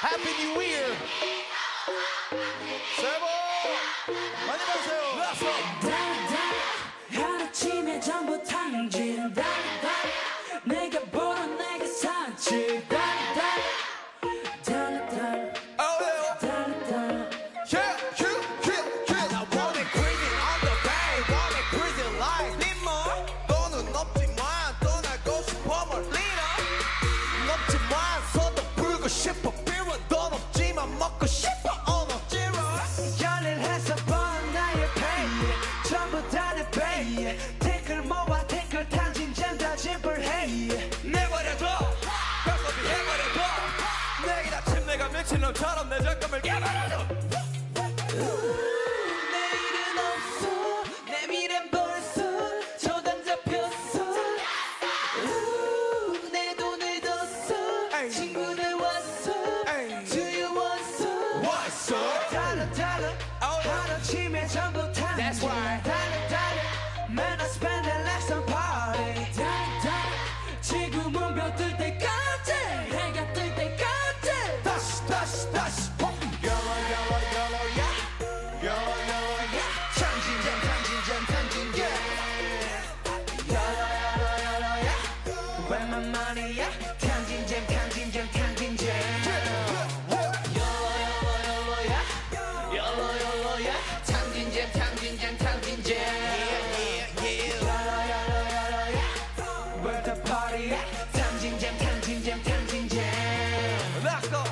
Happy New Year. 새해 복 많이 받으세요. 미친 놈처럼 내 적금을 깨버려줘 내일은 없어 내 미래는 벌써 저당 잡혔어 우, 내 돈을 뒀어 에이. 친구들 왔어 에이. Do you want some? What's up? 달러 달러 Oh. 하루침에 전부 That's right. 달러 달러 Man I spend it like some party 달러 달러 지금은 벼뜰 때 웬만만이야 탕진잼 탕진잼 탕진잼 열어 열어 열어야 열어 열어야 탕진잼 탕진잼 탕진잼 열어 열어 열어야 Where the party야 탕진잼 탕진잼 탕진잼 Let's go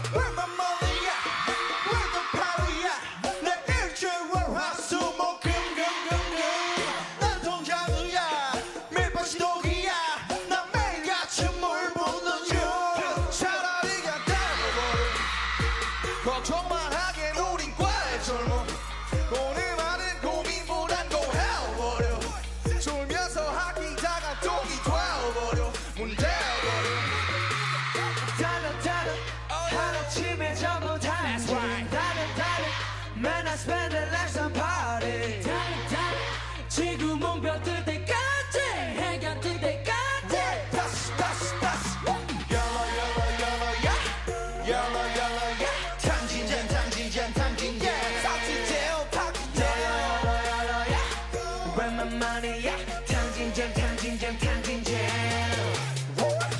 웬만만이야 탕진잼 탕진잼 탕진잼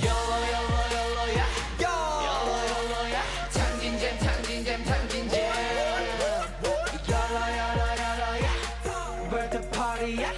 열어 열어 열어야 열어 열어야 탕진잼 탕진잼 탕진잼 열어 열어 열어야 Where the party야